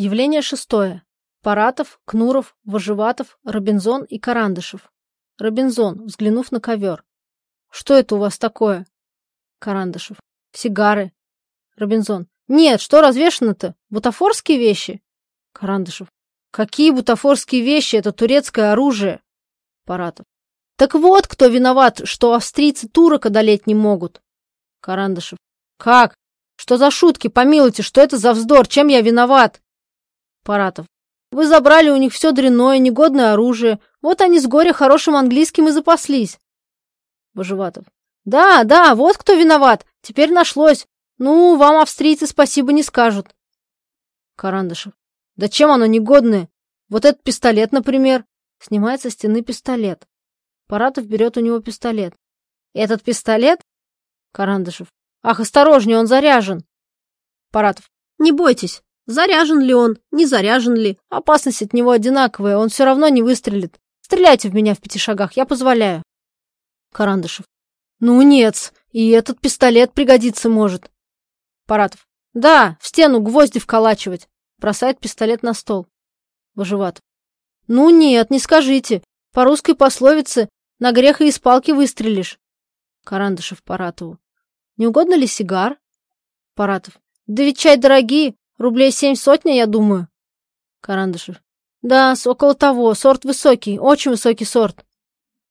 Явление шестое. Паратов, Кнуров, Вожеватов, Робинзон и Карандышев. Робинзон, взглянув на ковер. «Что это у вас такое?» Карандышев. «Сигары». Робинзон. «Нет, что развешено-то? Бутафорские вещи?» Карандышев. «Какие бутафорские вещи? Это турецкое оружие!» Паратов. «Так вот, кто виноват, что австрийцы турок одолеть не могут!» Карандышев. «Как? Что за шутки? Помилуйте, что это за вздор? Чем я виноват?» Паратов. «Вы забрали у них все дрянное, негодное оружие. Вот они с горя хорошим английским и запаслись». Божеватов. «Да, да, вот кто виноват. Теперь нашлось. Ну, вам австрийцы спасибо не скажут». Карандышев. Да чем оно негодное? Вот этот пистолет, например. Снимает со стены пистолет. Паратов берет у него пистолет. Этот пистолет? Карандышев. Ах, осторожнее, он заряжен. Паратов. Не бойтесь. Заряжен ли он, не заряжен ли? Опасность от него одинаковая, он все равно не выстрелит. Стреляйте в меня в пяти шагах, я позволяю. Карандышев. Ну нет, и этот пистолет пригодиться может. Паратов. Да, в стену гвозди вколачивать. Бросает пистолет на стол. Выживат. Ну нет, не скажите. По русской пословице на грех и из палки выстрелишь. Карандышев Паратову. Не угодно ли сигар? Паратов. Да ведь чай дорогие, рублей семь сотня, я думаю. Карандышев. Да, около того, сорт высокий, очень высокий сорт.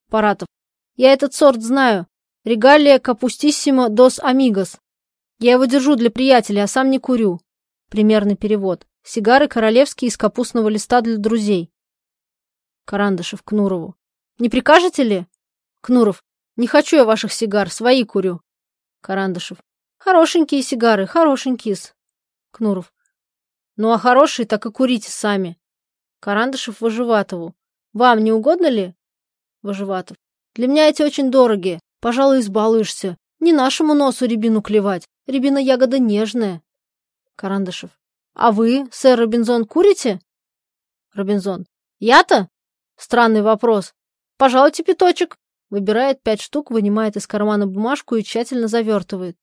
Паратов. Я этот сорт знаю. Регалия капустиссимо дос амигос. Я его держу для приятеля, а сам не курю. Примерный перевод. Сигары королевские из капустного листа для друзей. Карандышев Кнурову. Не прикажете ли? Кнуров. Не хочу я ваших сигар, свои курю. Карандышев. Хорошенькие сигары, хорошенькие-с. Кнуров. Ну а хорошие так и курите сами. Карандышев Выживатову. Вам не угодно ли? Выживатов. Для меня эти очень дорогие. Пожалуй, избалуешься. Не нашему носу рябину клевать. Рябина ягода нежная. Карандышев. «А вы, сэр Робинзон, курите?» Робинзон. «Я-то?» Странный вопрос. «Пожалуйте пяточек». Выбирает пять штук, вынимает из кармана бумажку и тщательно завертывает.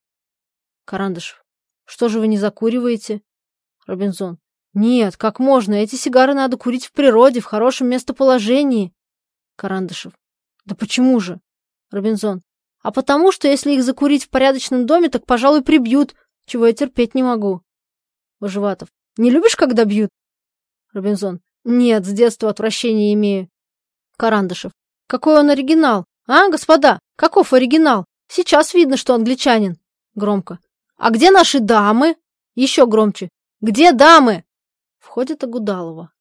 Карандышев. «Что же вы не закуриваете?» Робинзон. «Нет, как можно? Эти сигары надо курить в природе, в хорошем местоположении». Карандышев. «Да почему же?» Робинзон. «А потому, что если их закурить в порядочном доме, так, пожалуй, прибьют, чего я терпеть не могу». Выживатов. Не любишь, когда бьют? Робинзон. Нет, с детства отвращение имею. Карандышев. Какой он оригинал? А, господа, каков оригинал? Сейчас видно, что англичанин. Громко. А где наши дамы? Еще громче. Где дамы? Входит Агудалова.